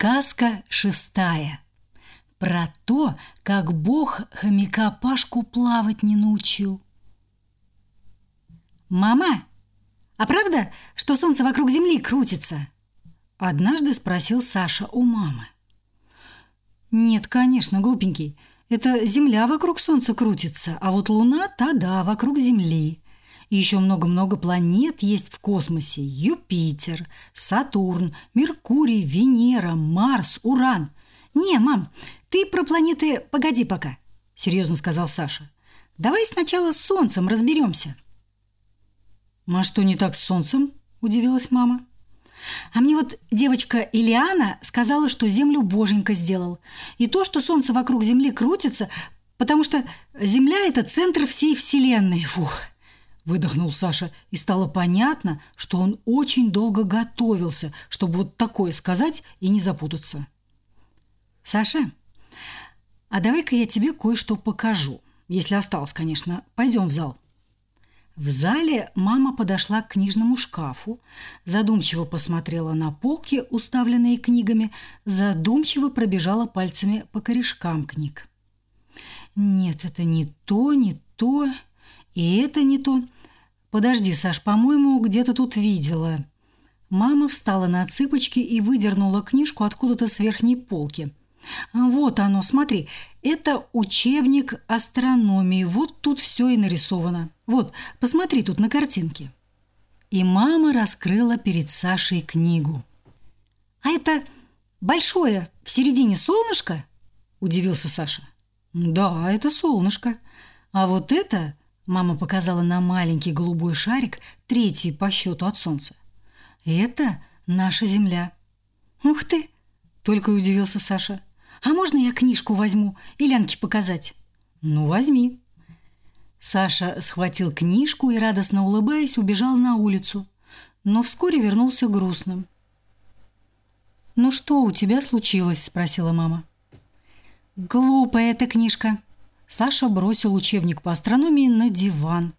Сказка шестая. Про то, как Бог хомяка Пашку плавать не научил. «Мама, а правда, что солнце вокруг Земли крутится?» Однажды спросил Саша у мамы. «Нет, конечно, глупенький. Это Земля вокруг Солнца крутится, а вот Луна, та да, вокруг Земли. И еще много-много планет есть в космосе. Юпитер, Сатурн, Меркурий, Венера, Марс, Уран. Не, мам, ты про планеты погоди пока, серьезно сказал Саша. Давай сначала с Солнцем разберемся. А что не так с Солнцем? Удивилась мама. А мне вот девочка Илиана сказала, что Землю Боженька сделал. И то, что Солнце вокруг Земли крутится, потому что Земля – это центр всей Вселенной. Фух. Выдохнул Саша, и стало понятно, что он очень долго готовился, чтобы вот такое сказать и не запутаться. «Саша, а давай-ка я тебе кое-что покажу. Если осталось, конечно. Пойдем в зал». В зале мама подошла к книжному шкафу, задумчиво посмотрела на полки, уставленные книгами, задумчиво пробежала пальцами по корешкам книг. «Нет, это не то, не то, и это не то. Подожди, Саш, по-моему, где-то тут видела». Мама встала на цыпочки и выдернула книжку откуда-то с верхней полки – вот оно, смотри, это учебник астрономии. Вот тут все и нарисовано. Вот, посмотри тут на картинке. И мама раскрыла перед Сашей книгу. А это большое в середине солнышко? Удивился Саша. Да, это солнышко. А вот это, мама показала на маленький голубой шарик, третий по счету от солнца. Это наша Земля. Ух ты! Только удивился Саша. «А можно я книжку возьму и Лянке показать?» «Ну, возьми». Саша схватил книжку и, радостно улыбаясь, убежал на улицу, но вскоре вернулся грустным. «Ну что у тебя случилось?» – спросила мама. «Глупая эта книжка». Саша бросил учебник по астрономии на диван.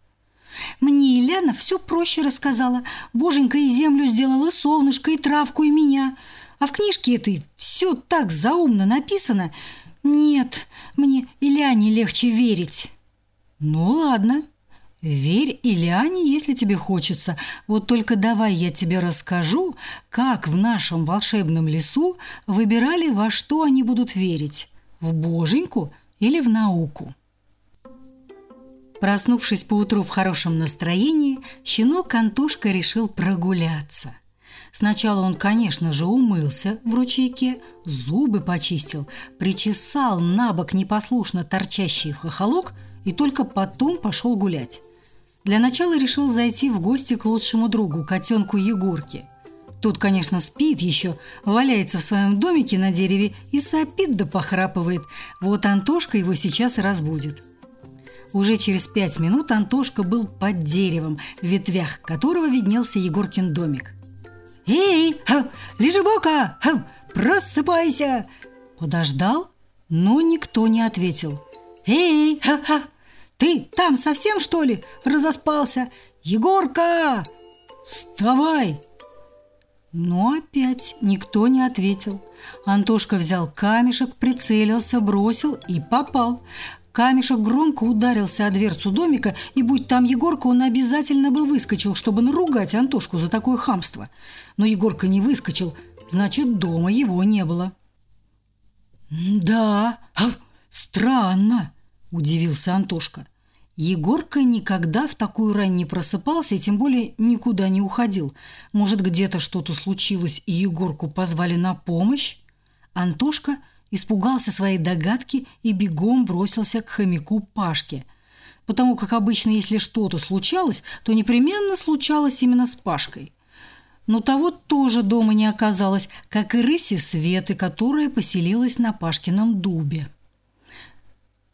«Мне Ильяна все проще рассказала. Боженька и землю сделала, солнышко, и травку, и меня. А в книжке этой все так заумно написано. Нет, мне Ильяне легче верить. Ну ладно, верь Ильяне, если тебе хочется. Вот только давай я тебе расскажу, как в нашем волшебном лесу выбирали, во что они будут верить. В боженьку или в науку. Проснувшись поутру в хорошем настроении, щенок Антошка решил прогуляться. Сначала он, конечно же, умылся в ручейке, зубы почистил, причесал на бок непослушно торчащий хохолок и только потом пошел гулять. Для начала решил зайти в гости к лучшему другу, котенку Егорке. Тот, конечно, спит еще, валяется в своем домике на дереве и сопит да похрапывает. Вот Антошка его сейчас и разбудит. Уже через пять минут Антошка был под деревом, в ветвях которого виднелся Егоркин домик – «Эй, ха, лежебока, ха, просыпайся!» Подождал, но никто не ответил. «Эй, ха-ха, ты там совсем, что ли, разоспался? Егорка, вставай!» Но опять никто не ответил. Антошка взял камешек, прицелился, бросил и попал. Камешек громко ударился о дверцу домика, и будь там Егорка, он обязательно бы выскочил, чтобы наругать Антошку за такое хамство. Но Егорка не выскочил, значит, дома его не было. «Да, а, странно», – удивился Антошка. Егорка никогда в такую рань не просыпался и тем более никуда не уходил. Может, где-то что-то случилось, и Егорку позвали на помощь? Антошка – испугался своей догадки и бегом бросился к хомяку Пашке. Потому как обычно, если что-то случалось, то непременно случалось именно с Пашкой. Но того тоже дома не оказалось, как и рыси Светы, которая поселилась на Пашкином дубе.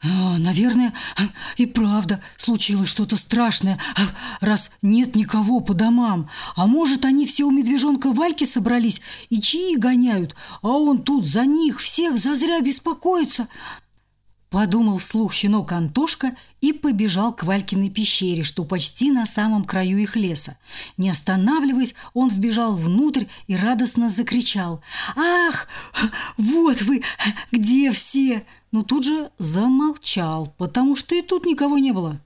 А, наверное, и правда случилось что-то страшное, раз нет никого по домам. А может, они все у медвежонка Вальки собрались и чьи гоняют, а он тут за них всех зазря беспокоится. Подумал вслух щенок Антошка и побежал к Валькиной пещере, что почти на самом краю их леса. Не останавливаясь, он вбежал внутрь и радостно закричал. «Ах, вот вы, где все?» Но тут же замолчал, потому что и тут никого не было.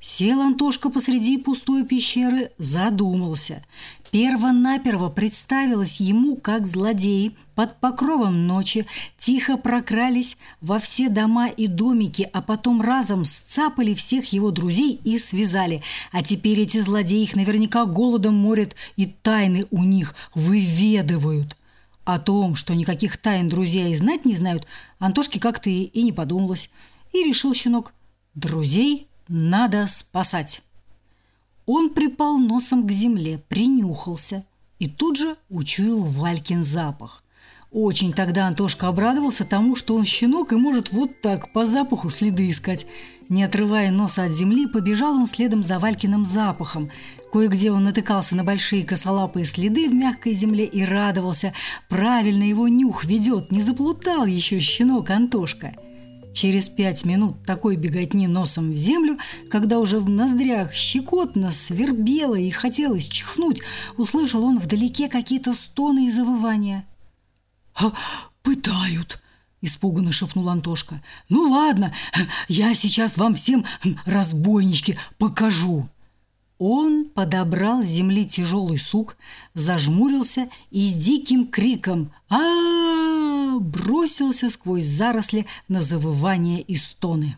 Сел Антошка посреди пустой пещеры, задумался. Первонаперво представилось ему, как злодеи под покровом ночи тихо прокрались во все дома и домики, а потом разом сцапали всех его друзей и связали. А теперь эти злодеи их наверняка голодом морят и тайны у них выведывают. О том, что никаких тайн друзья и знать не знают, Антошке как-то и, не подумалось. И решил щенок, друзей надо спасать. Он припал носом к земле, принюхался и тут же учуял Валькин запах. Очень тогда Антошка обрадовался тому, что он щенок и может вот так по запаху следы искать. Не отрывая носа от земли, побежал он следом за Валькиным запахом. Кое-где он натыкался на большие косолапые следы в мягкой земле и радовался. Правильно его нюх ведет, не заплутал еще щенок Антошка. Через пять минут такой беготни носом в землю, когда уже в ноздрях щекотно, свербело и хотелось чихнуть, услышал он вдалеке какие-то стоны и завывания. «А, пытают!» – испуганно шепнул Антошка. «Ну ладно, я сейчас вам всем, разбойнички, покажу!» Он подобрал с земли тяжелый сук, зажмурился и с диким криком а, бросился сквозь заросли на завывание и стоны.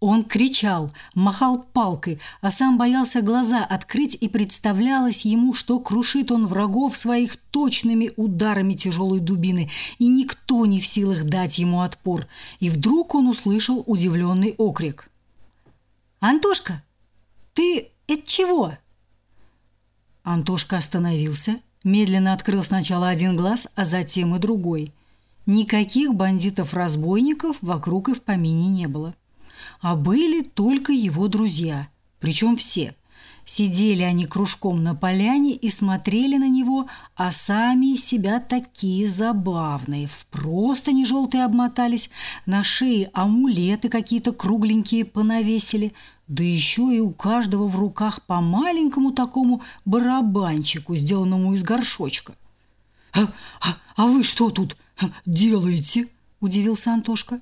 Он кричал, махал палкой, а сам боялся глаза открыть, и представлялось ему, что крушит он врагов своих точными ударами тяжелой дубины, и никто не в силах дать ему отпор. И вдруг он услышал удивленный окрик. «Антошка, ты это чего?» Антошка остановился, медленно открыл сначала один глаз, а затем и другой. Никаких бандитов-разбойников вокруг и в помине не было. А были только его друзья, причем все – Сидели они кружком на поляне и смотрели на него, а сами себя такие забавные. В простыни желтые обмотались, на шее амулеты какие-то кругленькие понавесили, да еще и у каждого в руках по маленькому такому барабанчику, сделанному из горшочка. «А, а, а вы что тут делаете?» – удивился Антошка.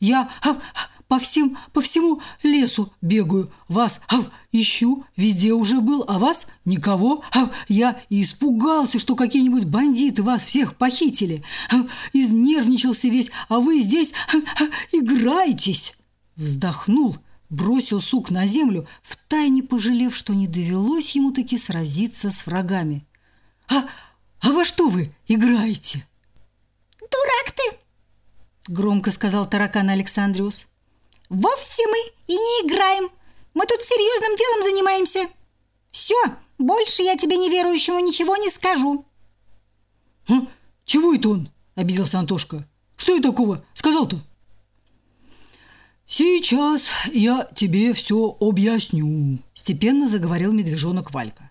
«Я а, по, всем, по всему лесу бегаю, вас а, ищу, везде уже был, а вас никого. А, я испугался, что какие-нибудь бандиты вас всех похитили. А, изнервничался весь, а вы здесь а, а, играетесь. Вздохнул, бросил сук на землю, втайне пожалев, что не довелось ему таки сразиться с врагами. «А, а во что вы играете?» «Дурак ты!» – громко сказал таракан Александриус. Вовсе мы и не играем. Мы тут серьезным делом занимаемся. Все, больше я тебе неверующему ничего не скажу. А? Чего это он? Обиделся Антошка. Что я такого сказал-то? Сейчас я тебе все объясню, степенно заговорил медвежонок Валька.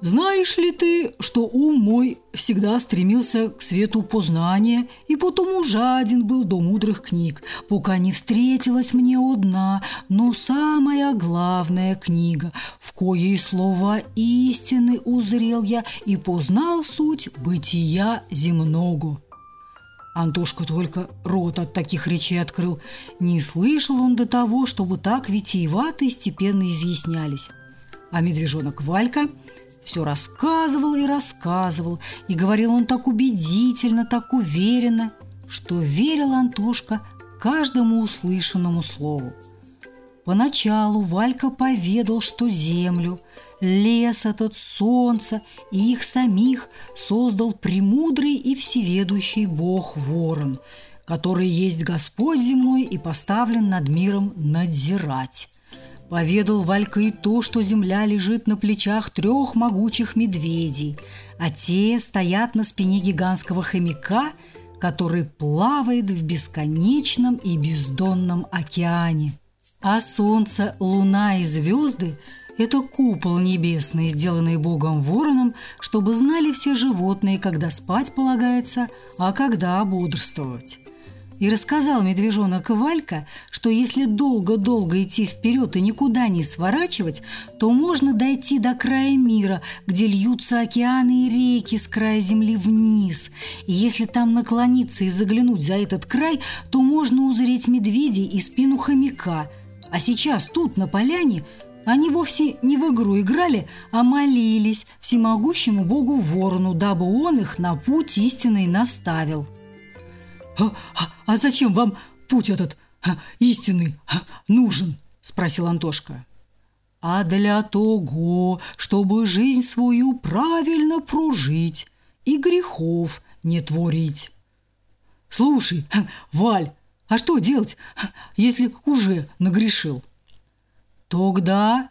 Знаешь ли ты, что ум мой всегда стремился к свету познания и потому жаден был до мудрых книг, пока не встретилась мне одна, но самая главная книга, в коей слова истины узрел я и познал суть бытия земного». Антошка только рот от таких речей открыл. Не слышал он до того, чтобы так витиевато и степенно изъяснялись. А медвежонок Валька – все рассказывал и рассказывал, и говорил он так убедительно, так уверенно, что верил Антошка каждому услышанному слову. Поначалу Валька поведал, что землю, лес этот, солнце и их самих создал премудрый и всеведущий бог Ворон, который есть Господь земной и поставлен над миром надзирать. Поведал Валька и то, что земля лежит на плечах трех могучих медведей, а те стоят на спине гигантского хомяка, который плавает в бесконечном и бездонном океане. А солнце, луна и звезды – это купол небесный, сделанный Богом вороном, чтобы знали все животные, когда спать полагается, а когда бодрствовать. И рассказал медвежонок Валька, что если долго-долго идти вперед и никуда не сворачивать, то можно дойти до края мира, где льются океаны и реки с края земли вниз. И если там наклониться и заглянуть за этот край, то можно узреть медведей и спину хомяка. А сейчас тут, на поляне, они вовсе не в игру играли, а молились всемогущему богу Ворону, дабы он их на путь истинный наставил. «А, а, а зачем вам путь этот а, истинный а, нужен?» – спросил Антошка. «А для того, чтобы жизнь свою правильно прожить и грехов не творить». «Слушай, Валь, а что делать, если уже нагрешил?» «Тогда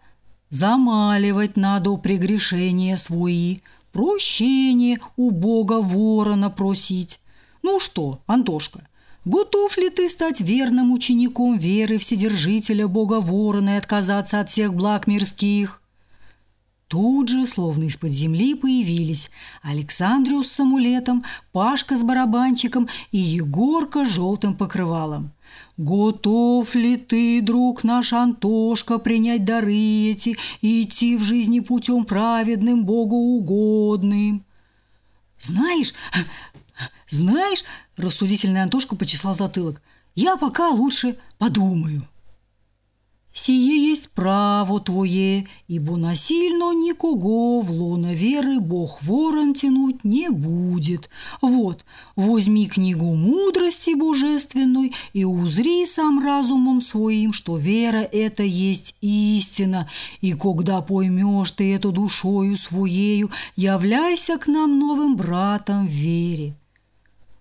замаливать надо прегрешения свои, прощение у Бога ворона просить, ну что, Антошка, готов ли ты стать верным учеником веры Вседержителя Бога Ворона и отказаться от всех благ мирских?» Тут же, словно из-под земли, появились Александрус с амулетом, Пашка с барабанчиком и Егорка с желтым покрывалом. «Готов ли ты, друг наш Антошка, принять дары эти и идти в жизни путем праведным, Богу угодным?» «Знаешь, знаешь, рассудительный Антошка почесал затылок, я пока лучше подумаю. Сие есть право твое, ибо насильно никого в лоно веры Бог ворон тянуть не будет. Вот, возьми книгу мудрости божественной и узри сам разумом своим, что вера – это есть истина, и когда поймешь ты это душою своею, являйся к нам новым братом в вере.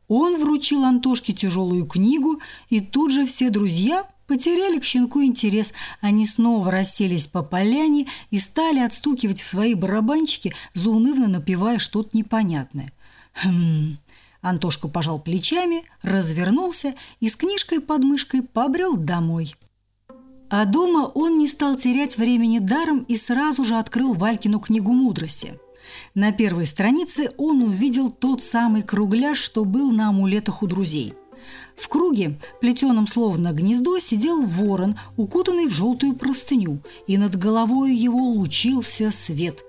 Он вручил Антошке тяжелую книгу, и тут же все друзья потеряли к щенку интерес. Они снова расселись по поляне и стали отстукивать в свои барабанчики, заунывно напевая что-то непонятное. «Хм...» Антошка пожал плечами, развернулся и с книжкой под мышкой побрел домой. А дома он не стал терять времени даром и сразу же открыл Валькину книгу мудрости – на первой странице он увидел тот самый кругляш, что был на амулетах у друзей. В круге, плетеном словно гнездо, сидел ворон, укутанный в желтую простыню, и над головой его лучился свет.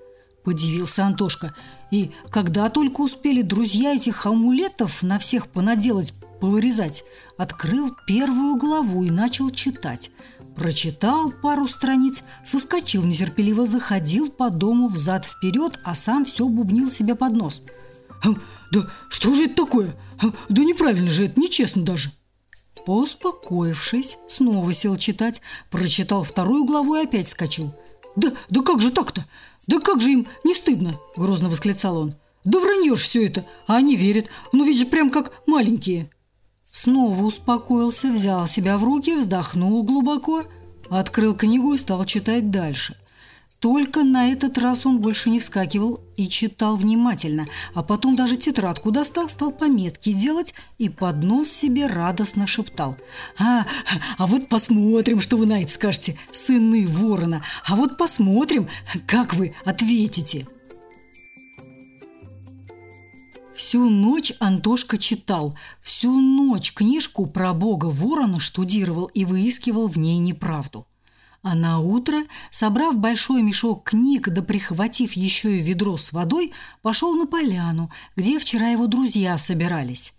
Подивился Антошка. И когда только успели друзья этих амулетов на всех понаделать, повырезать, открыл первую главу и начал читать – Прочитал пару страниц, соскочил нетерпеливо, заходил по дому взад-вперед, а сам все бубнил себе под нос. «Хм, «Да что же это такое? Хм, да неправильно же это, нечестно даже!» Поуспокоившись, снова сел читать, прочитал вторую главу и опять скочил. «Да, да как же так-то? Да как же им не стыдно?» – грозно восклицал он. «Да враньешь все это, а они верят, ну ведь же прям как маленькие!» Снова успокоился, взял себя в руки, вздохнул глубоко, открыл книгу и стал читать дальше. Только на этот раз он больше не вскакивал и читал внимательно, а потом даже тетрадку достал, стал пометки делать и под нос себе радостно шептал. «А, а вот посмотрим, что вы на это скажете, сыны ворона, а вот посмотрим, как вы ответите». Всю ночь Антошка читал, всю ночь книжку про бога ворона штудировал и выискивал в ней неправду. А на утро, собрав большой мешок книг да прихватив еще и ведро с водой, пошел на поляну, где вчера его друзья собирались.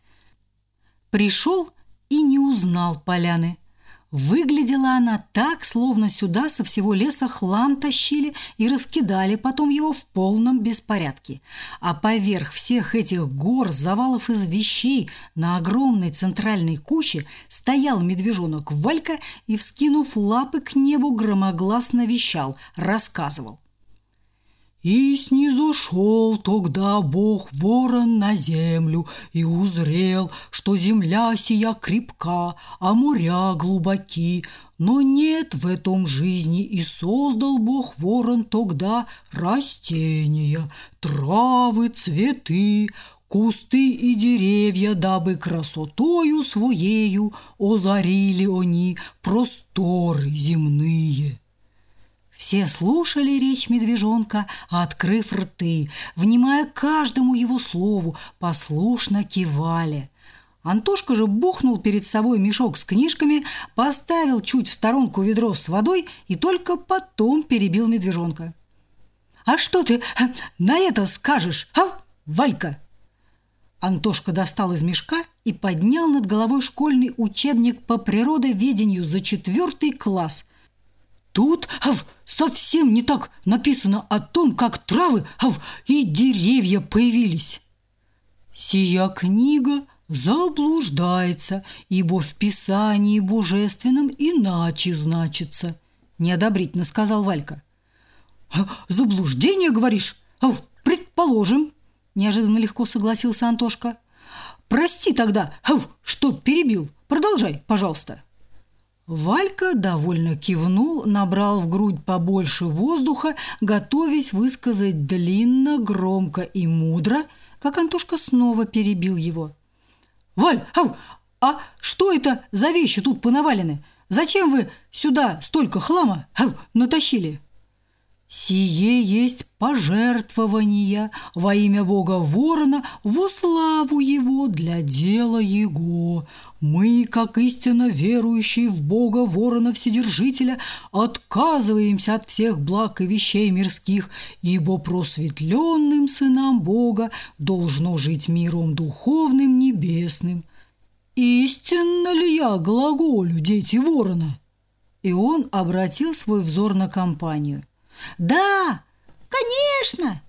Пришел и не узнал поляны – Выглядела она так, словно сюда со всего леса хлам тащили и раскидали потом его в полном беспорядке. А поверх всех этих гор, завалов из вещей на огромной центральной куче стоял медвежонок Валька и, вскинув лапы к небу, громогласно вещал, рассказывал. И снизошел тогда Бог ворон на землю и узрел, что земля сия крепка, а моря глубоки, но нет в этом жизни, и создал Бог ворон тогда растения, травы, цветы, кусты и деревья, дабы красотою своею озарили они просторы земные. Все слушали речь медвежонка, открыв рты, внимая каждому его слову, послушно кивали. Антошка же бухнул перед собой мешок с книжками, поставил чуть в сторонку ведро с водой и только потом перебил медвежонка. «А что ты на это скажешь, а, Валька?» Антошка достал из мешка и поднял над головой школьный учебник по природоведению за четвертый класс. Тут совсем не так написано о том, как травы ав, и деревья появились. Сия книга заблуждается, ибо в Писании Божественном иначе значится, неодобрительно сказал Валька. Заблуждение, говоришь? Предположим, неожиданно легко согласился Антошка. Прости тогда, что перебил. Продолжай, пожалуйста. Валька довольно кивнул, набрал в грудь побольше воздуха, готовясь высказать длинно, громко и мудро, как Антошка снова перебил его. «Валь, ау, а что это за вещи тут понавалены? Зачем вы сюда столько хлама ау, натащили?» Сие есть пожертвование во имя Бога Ворона во славу Его для дела Его. Мы, как истинно верующие в Бога Ворона Вседержителя, отказываемся от всех благ и вещей мирских, ибо просветленным сынам Бога должно жить миром духовным небесным. Истинно ли я глаголю, дети Ворона?» И он обратил свой взор на компанию. Да, конечно.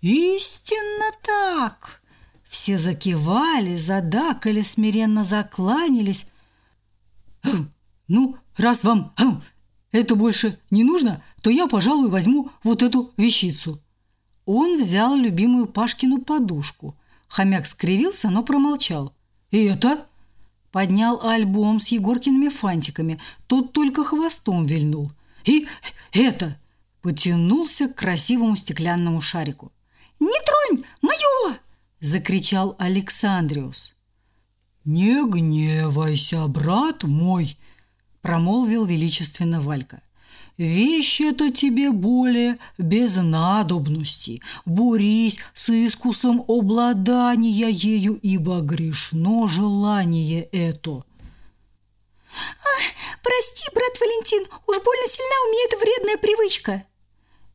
Истинно так. Все закивали, задакали, смиренно закланялись. «Хм, ну, раз вам хм, это больше не нужно, то я, пожалуй, возьму вот эту вещицу. Он взял любимую Пашкину подушку. Хомяк скривился, но промолчал. «И это?» Поднял альбом с Егоркиными фантиками. Тот только хвостом вильнул. «И это?» Потянулся к красивому стеклянному шарику. «Не тронь! Мое!» – закричал Александриус. «Не гневайся, брат мой!» – промолвил величественно Валька. «Вещь это тебе более без надобности. Борись с искусом обладания ею, ибо грешно желание это». «Ах, прости, брат Валентин, уж больно сильна у меня эта вредная привычка!»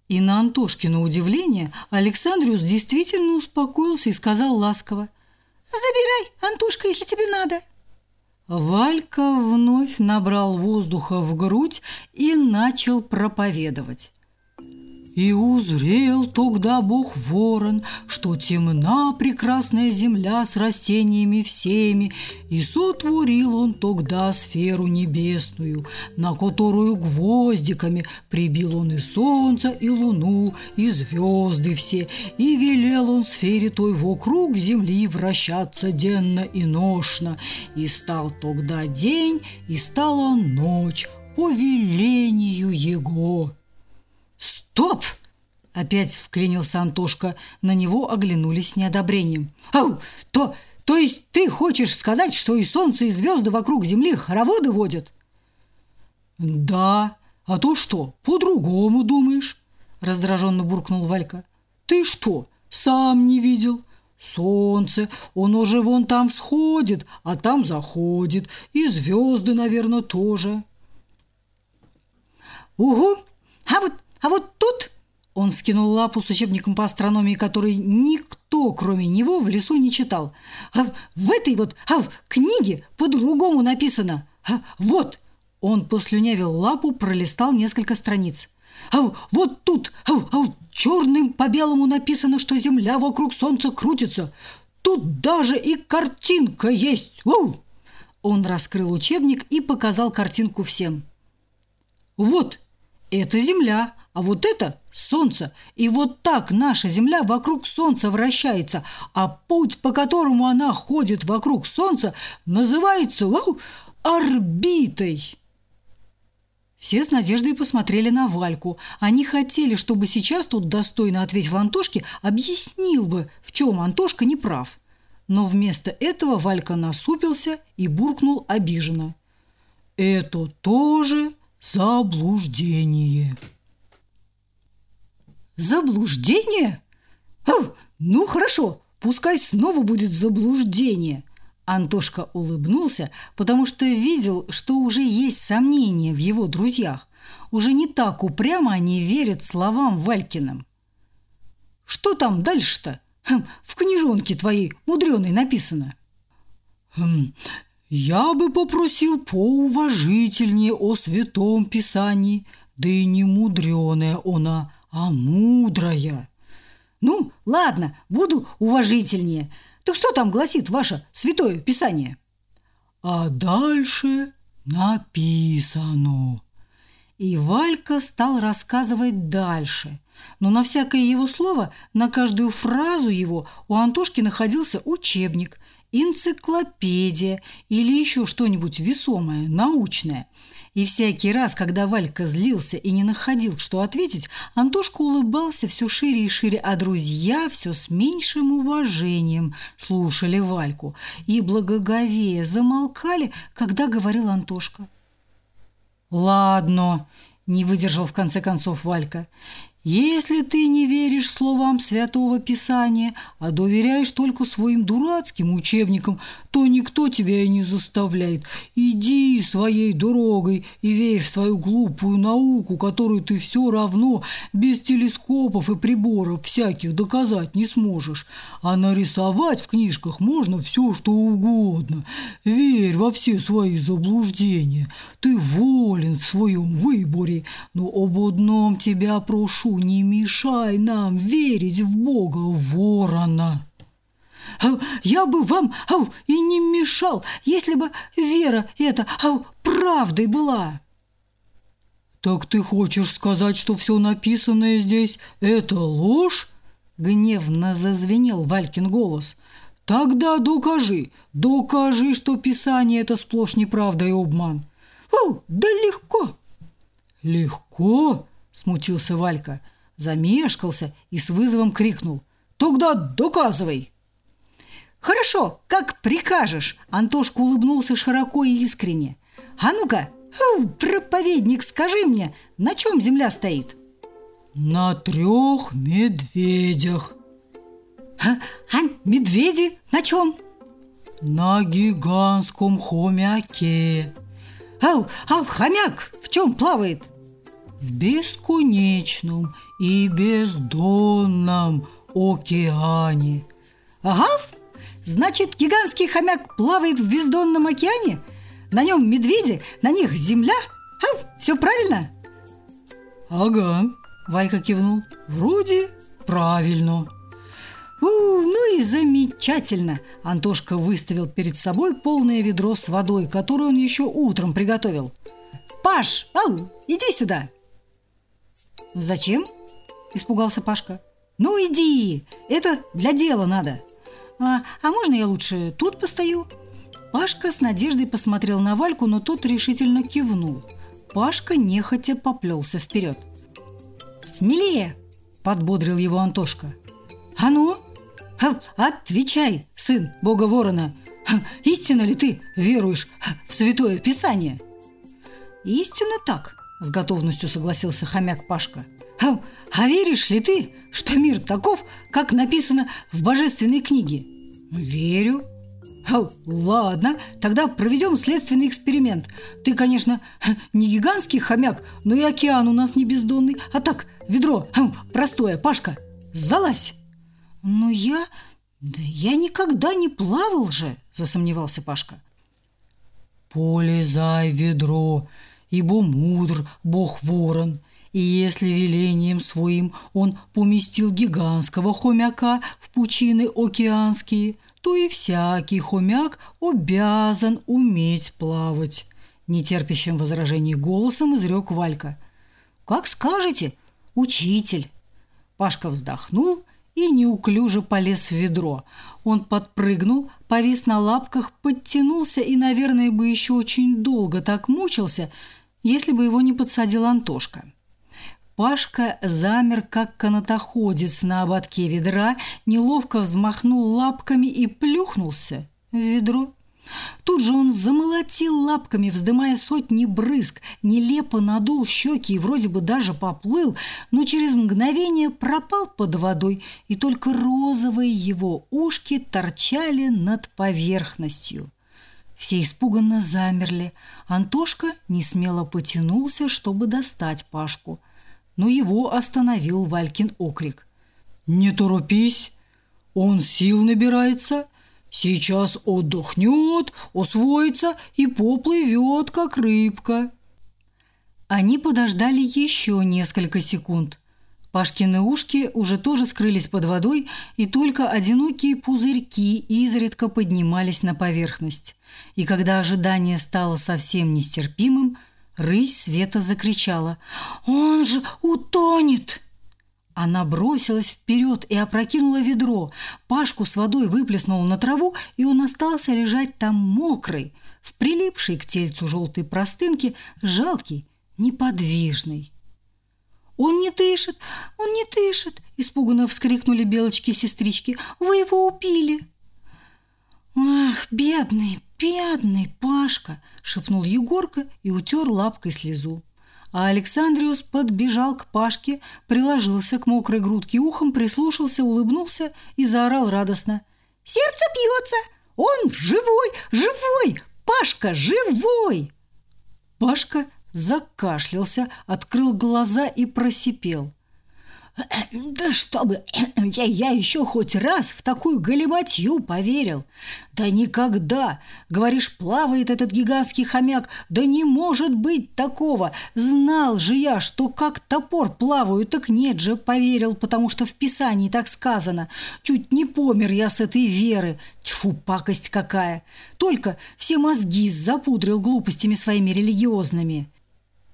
И на Антошкино удивление Александриус действительно успокоился и сказал ласково. «Забирай, Антошка, если тебе надо». Валька вновь набрал воздуха в грудь и начал проповедовать. И узрел тогда Бог ворон, что темна прекрасная земля с растениями всеми, и сотворил он тогда сферу небесную, на которую гвоздиками прибил он и солнце, и луну, и звезды все, и велел он сфере той вокруг земли вращаться денно и ношно, и стал тогда день, и стала ночь по велению его. «Стоп!» – опять вклинился Антошка. На него оглянулись с неодобрением. «Ау! То, то есть ты хочешь сказать, что и солнце, и звезды вокруг Земли хороводы водят?» «Да, а то что, по-другому думаешь?» – раздраженно буркнул Валька. «Ты что, сам не видел?» Солнце, оно же вон там всходит, а там заходит, и звезды, наверное, тоже. Угу, а вот а вот тут он скинул лапу с учебником по астрономии, который никто, кроме него, в лесу не читал. А в этой вот, а в книге по-другому написано. А вот, он послюнявил лапу, пролистал несколько страниц. А вот тут, а, а черным по белому написано, что Земля вокруг Солнца крутится. Тут даже и картинка есть. Воу! Он раскрыл учебник и показал картинку всем. Вот, это Земля, а вот это Солнце. И вот так наша Земля вокруг Солнца вращается, а путь, по которому она ходит вокруг Солнца, называется вау, орбитой. Все с надеждой посмотрели на Вальку. Они хотели, чтобы сейчас тут достойно ответил Антошке, объяснил бы, в чем Антошка не прав. Но вместо этого Валька насупился и буркнул обиженно. «Это тоже заблуждение». Заблуждение? Ау, ну хорошо, пускай снова будет заблуждение. Антошка улыбнулся, потому что видел, что уже есть сомнения в его друзьях. Уже не так упрямо они верят словам Валькиным. «Что там дальше-то? Хм, в книжонке твоей мудреной написано». Хм, «Я бы попросил поуважительнее о святом писании, да и не мудреная она, а мудрая». «Ну, ладно, буду уважительнее. Так что там гласит ваше святое писание?» «А дальше написано». И Валька стал рассказывать дальше. Но на всякое его слово, на каждую фразу его у Антошки находился учебник, энциклопедия или еще что-нибудь весомое, научное – и всякий раз, когда Валька злился и не находил, что ответить, Антошка улыбался все шире и шире, а друзья все с меньшим уважением слушали Вальку и благоговея замолкали, когда говорил Антошка. «Ладно», – не выдержал в конце концов Валька, если ты не веришь словам Святого Писания, а доверяешь только своим дурацким учебникам, то никто тебя и не заставляет. Иди своей дорогой и верь в свою глупую науку, которую ты все равно без телескопов и приборов всяких доказать не сможешь. А нарисовать в книжках можно все, что угодно. Верь во все свои заблуждения. Ты волен в своем выборе, но об одном тебя прошу не мешай нам верить в Бога ворона. Я бы вам ау, и не мешал, если бы вера эта ау, правдой была. Так ты хочешь сказать, что все написанное здесь – это ложь? Гневно зазвенел Валькин голос. Тогда докажи, докажи, что Писание – это сплошь неправда и обман. О, да легко. Легко? Смутился Валька, замешкался и с вызовом крикнул. «Тогда доказывай!» «Хорошо, как прикажешь!» Антошка улыбнулся широко и искренне. «А ну-ка, проповедник, скажи мне, на чем земля стоит?» «На трех медведях». «А, а медведи на чем?» «На гигантском хомяке». «Ау, а хомяк в чем плавает?» В бесконечном и бездонном океане. Ага, значит, гигантский хомяк плавает в бездонном океане? На нем медведи, на них земля? А, все правильно? Ага, Валька кивнул. Вроде правильно. У, ну и замечательно! Антошка выставил перед собой полное ведро с водой, которую он еще утром приготовил. Паш, ау, иди сюда! «Зачем?» – испугался Пашка. «Ну иди, это для дела надо. А, а можно я лучше тут постою?» Пашка с надеждой посмотрел на Вальку, но тот решительно кивнул. Пашка нехотя поплелся вперед. «Смелее!» – подбодрил его Антошка. «А ну, отвечай, сын бога ворона! Истинно ли ты веруешь в Святое Писание?» «Истинно так», – с готовностью согласился хомяк Пашка. «А, а веришь ли ты, что мир таков, как написано в божественной книге?» «Верю». «Ладно, тогда проведем следственный эксперимент. Ты, конечно, не гигантский хомяк, но и океан у нас не бездонный, а так, ведро простое, Пашка, залазь!» «Но я... да я никогда не плавал же!» – засомневался Пашка. «Полезай в ведро, ибо мудр бог-ворон, и если велением своим он поместил гигантского хомяка в пучины океанские, то и всякий хомяк обязан уметь плавать. Нетерпящим возражений голосом изрек Валька. «Как скажете, учитель!» Пашка вздохнул и неуклюже полез в ведро. Он подпрыгнул, повис на лапках, подтянулся и, наверное, бы еще очень долго так мучился – если бы его не подсадил Антошка. Пашка замер, как канатоходец на ободке ведра, неловко взмахнул лапками и плюхнулся в ведро. Тут же он замолотил лапками, вздымая сотни брызг, нелепо надул щеки и вроде бы даже поплыл, но через мгновение пропал под водой, и только розовые его ушки торчали над поверхностью. Все испуганно замерли. Антошка несмело потянулся, чтобы достать Пашку. Но его остановил Валькин окрик. «Не торопись, он сил набирается». Сейчас отдохнет, освоится и поплывет, как рыбка. Они подождали еще несколько секунд. Пашкины ушки уже тоже скрылись под водой, и только одинокие пузырьки изредка поднимались на поверхность. И когда ожидание стало совсем нестерпимым, рысь Света закричала «Он же утонет!» Она бросилась вперед и опрокинула ведро. Пашку с водой выплеснула на траву, и он остался лежать там мокрый, в прилипшей к тельцу желтой простынке, жалкий, неподвижный. «Он не дышит! Он не дышит!» – испуганно вскрикнули белочки-сестрички. «Вы его убили!» «Ах, бедный, бедный Пашка!» – шепнул Егорка и утер лапкой слезу. А Александриус подбежал к Пашке, приложился к мокрой грудке ухом, прислушался, улыбнулся и заорал радостно. «Сердце бьется! Он живой! Живой! Пашка живой!» Пашка закашлялся, открыл глаза и просипел. Да чтобы я, я еще хоть раз в такую галиматью поверил. Да никогда. Говоришь, плавает этот гигантский хомяк. Да не может быть такого. Знал же я, что как топор плаваю, так нет же, поверил, потому что в Писании так сказано. Чуть не помер я с этой веры. Тьфу, пакость какая. Только все мозги запудрил глупостями своими религиозными.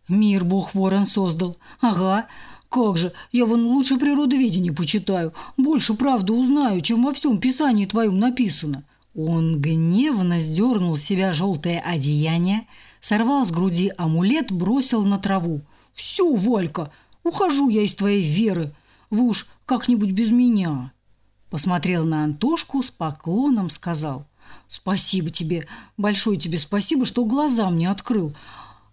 Мир Бог ворон создал. Ага, как же, я вон лучше природоведение почитаю, больше правду узнаю, чем во всем писании твоем написано». Он гневно сдернул с себя желтое одеяние, сорвал с груди амулет, бросил на траву. «Все, Валька, ухожу я из твоей веры. Вы уж как-нибудь без меня». Посмотрел на Антошку, с поклоном сказал. «Спасибо тебе, большое тебе спасибо, что глаза мне открыл.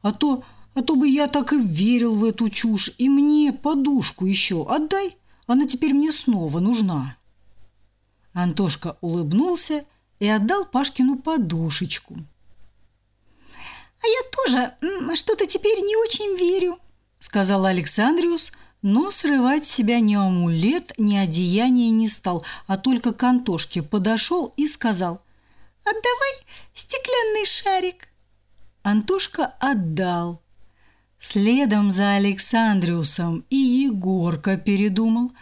А то а то бы я так и верил в эту чушь. И мне подушку еще отдай. Она теперь мне снова нужна». Антошка улыбнулся и отдал Пашкину подушечку. «А я тоже что-то теперь не очень верю», — сказал Александриус, но срывать себя ни амулет, ни одеяние не стал, а только к Антошке подошел и сказал «Отдавай стеклянный шарик». Антошка отдал. Следом за Александриусом и Егорка передумал.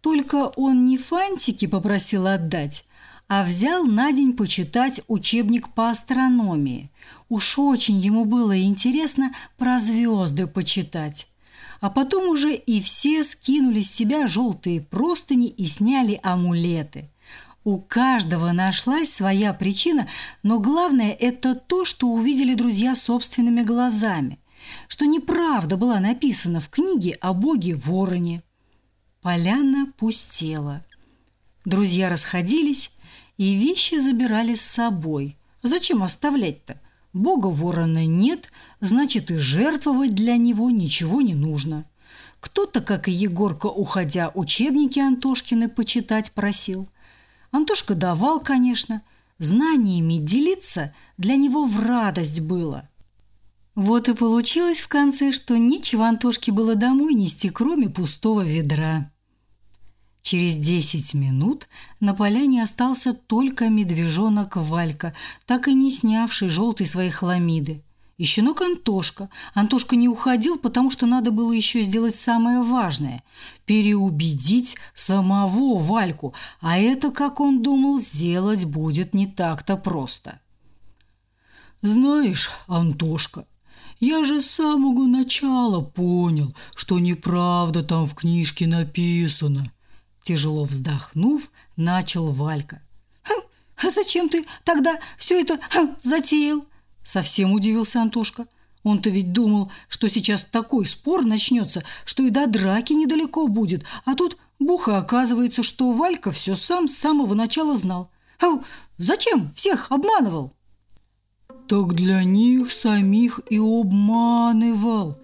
Только он не фантики попросил отдать, а взял на день почитать учебник по астрономии. Уж очень ему было интересно про звезды почитать. А потом уже и все скинули с себя желтые простыни и сняли амулеты. У каждого нашлась своя причина, но главное – это то, что увидели друзья собственными глазами – что неправда была написана в книге о боге-вороне. Поляна пустела. Друзья расходились и вещи забирали с собой. Зачем оставлять-то? Бога-ворона нет, значит и жертвовать для него ничего не нужно. Кто-то, как и Егорка, уходя, учебники Антошкины почитать просил. Антошка давал, конечно. Знаниями делиться для него в радость было. Вот и получилось в конце, что нечего Антошке было домой нести, кроме пустого ведра. Через десять минут на поляне остался только медвежонок Валька, так и не снявший желтой своей хламиды. И щенок Антошка. Антошка не уходил, потому что надо было еще сделать самое важное – переубедить самого Вальку, а это, как он думал, сделать будет не так-то просто. «Знаешь, Антошка», я же с самого начала понял, что неправда там в книжке написано. Тяжело вздохнув, начал Валька. «А зачем ты тогда все это затеял?» Совсем удивился Антошка. Он-то ведь думал, что сейчас такой спор начнется, что и до драки недалеко будет, а тут буха оказывается, что Валька все сам с самого начала знал. «А зачем всех обманывал?» Так для них самих и обманывал.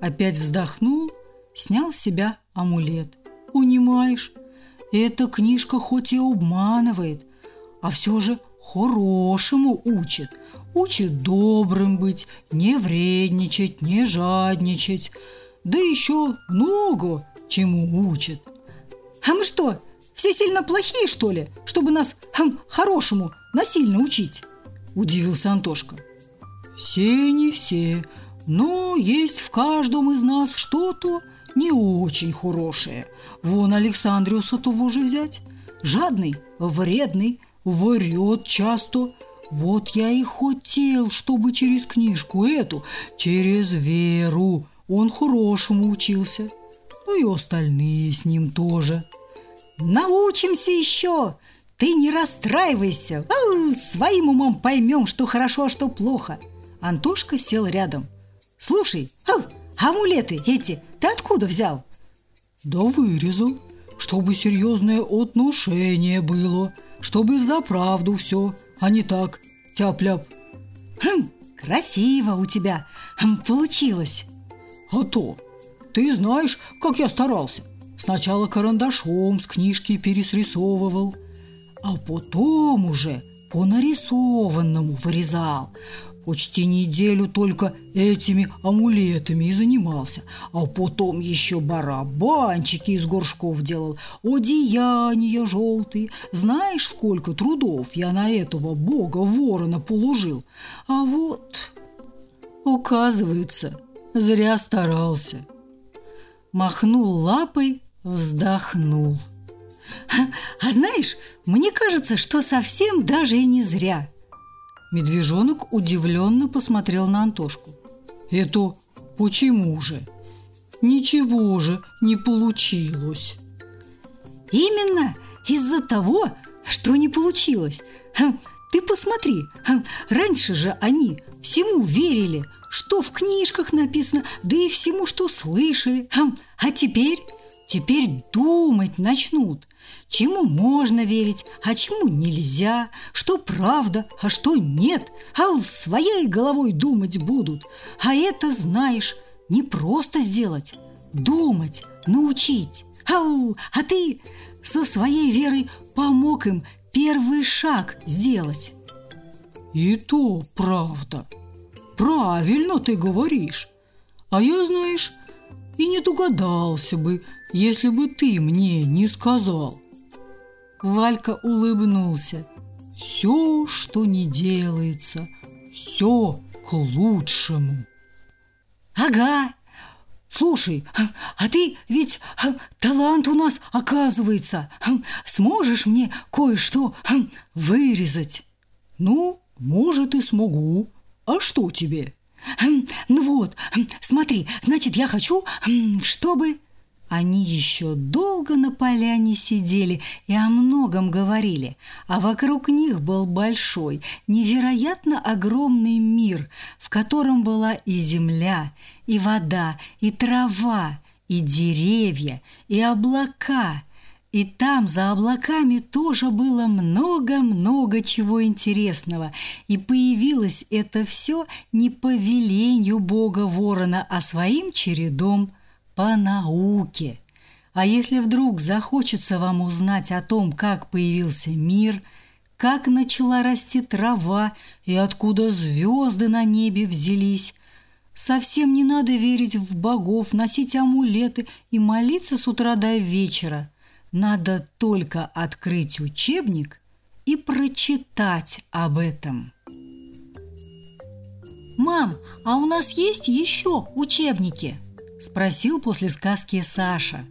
Опять вздохнул, снял с себя амулет. Понимаешь, эта книжка хоть и обманывает, а все же хорошему учит. Учит добрым быть, не вредничать, не жадничать. Да еще много чему учит. А мы что, все сильно плохие, что ли, чтобы нас хм, хорошему насильно учить?» – удивился Антошка. «Все не все, но есть в каждом из нас что-то не очень хорошее. Вон Александриуса того же взять. Жадный, вредный, врет часто. Вот я и хотел, чтобы через книжку эту, через веру, он хорошему учился. Ну и остальные с ним тоже». Научимся еще! Ты не расстраивайся! А, своим умом поймем, что хорошо, а что плохо!» Антошка сел рядом. «Слушай, а, амулеты эти ты откуда взял?» «Да вырезал, чтобы серьезное отношение было, чтобы взаправду все, а не так, тяп-ляп». «Хм, красиво у тебя хм, получилось!» «А то! Ты знаешь, как я старался!» Сначала карандашом с книжки пересрисовывал, а потом уже по нарисованному вырезал. Почти неделю только этими амулетами и занимался, а потом еще барабанчики из горшков делал, одеяния желтые. Знаешь, сколько трудов я на этого бога ворона положил? А вот, оказывается, зря старался. Махнул лапой вздохнул. А знаешь, мне кажется, что совсем даже и не зря. Медвежонок удивленно посмотрел на Антошку. Это почему же? Ничего же не получилось. Именно из-за того, что не получилось. Хм, ты посмотри, хм, раньше же они всему верили, что в книжках написано, да и всему, что слышали. Хм, а теперь Теперь думать начнут, чему можно верить, а чему нельзя, что правда, а что нет, а своей головой думать будут. А это, знаешь, не просто сделать, думать, научить. Ау, а ты со своей верой помог им первый шаг сделать. И то правда. Правильно ты говоришь. А я, знаешь, и не догадался бы, если бы ты мне не сказал. Валька улыбнулся. Все, что не делается, все к лучшему. Ага. Слушай, а ты ведь талант у нас оказывается. Сможешь мне кое-что вырезать? Ну, может и смогу. А что тебе? Ну вот, смотри, значит, я хочу, чтобы... Они еще долго на поляне сидели и о многом говорили, а вокруг них был большой, невероятно огромный мир, в котором была и земля, и вода, и трава, и деревья, и облака. И там за облаками тоже было много-много чего интересного, и появилось это все не по велению Бога Ворона, а своим чередом – по науке. А если вдруг захочется вам узнать о том, как появился мир, как начала расти трава и откуда звезды на небе взялись, совсем не надо верить в богов, носить амулеты и молиться с утра до вечера. Надо только открыть учебник и прочитать об этом. «Мам, а у нас есть еще учебники?» Спросил после сказки Саша.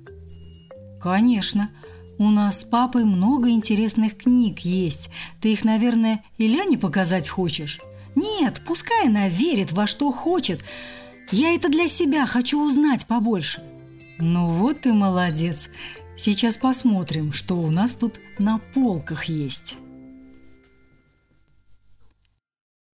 Конечно, у нас с папой много интересных книг есть. Ты их, наверное, и Ляне показать хочешь? Нет, пускай она верит во что хочет. Я это для себя хочу узнать побольше. Ну вот ты молодец. Сейчас посмотрим, что у нас тут на полках есть.